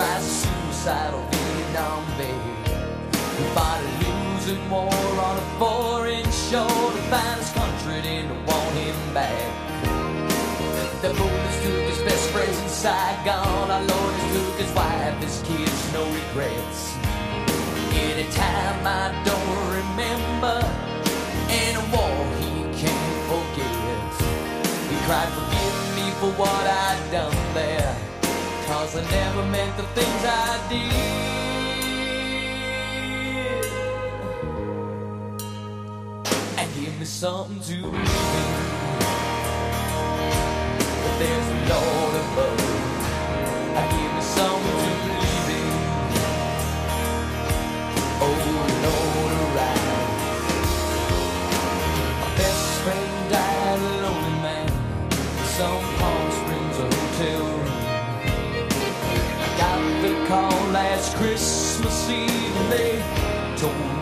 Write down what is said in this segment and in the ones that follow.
tries a suicidal Vietnam babe. He fought a losing war on a foreign shore to find his country didn't want him back. The police took his best friends in Saigon. Our Lord took his wife, his kids, no regrets. Any time I don't remember, in a war he can't forget. He cried, forgive me for what I've done. Cause I never meant the things I did. And give me something to believe in Christmas Eve and they told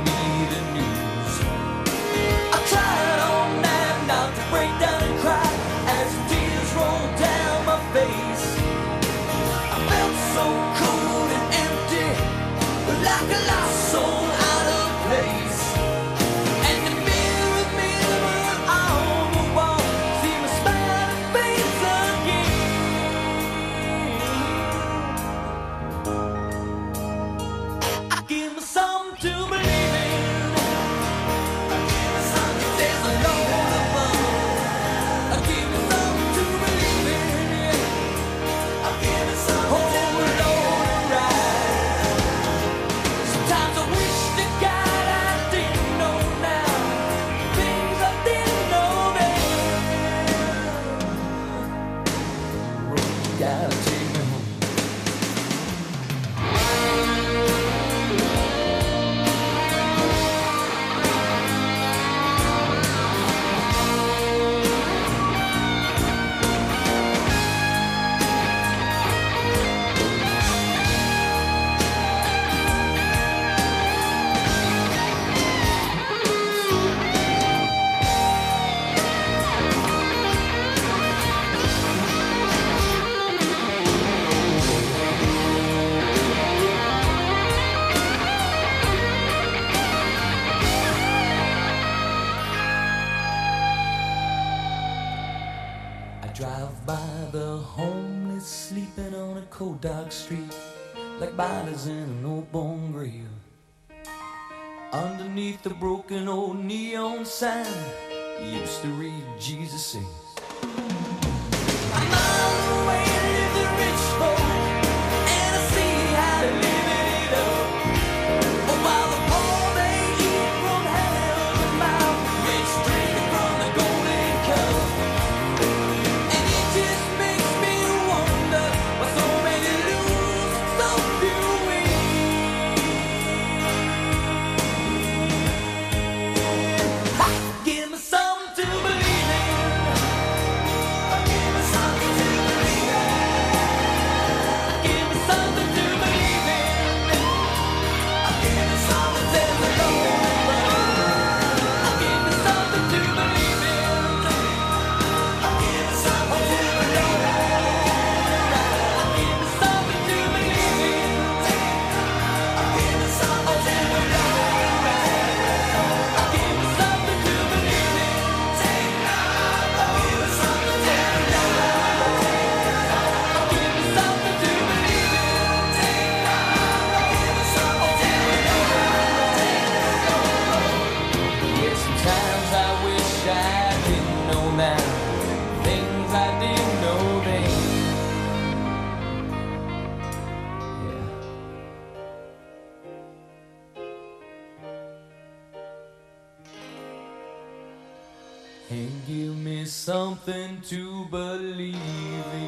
drive by the homeless sleeping on a cold dark street like bodies in an old bone grill. Underneath the broken old neon sign used to read Jesus sings. and give me something to believe in.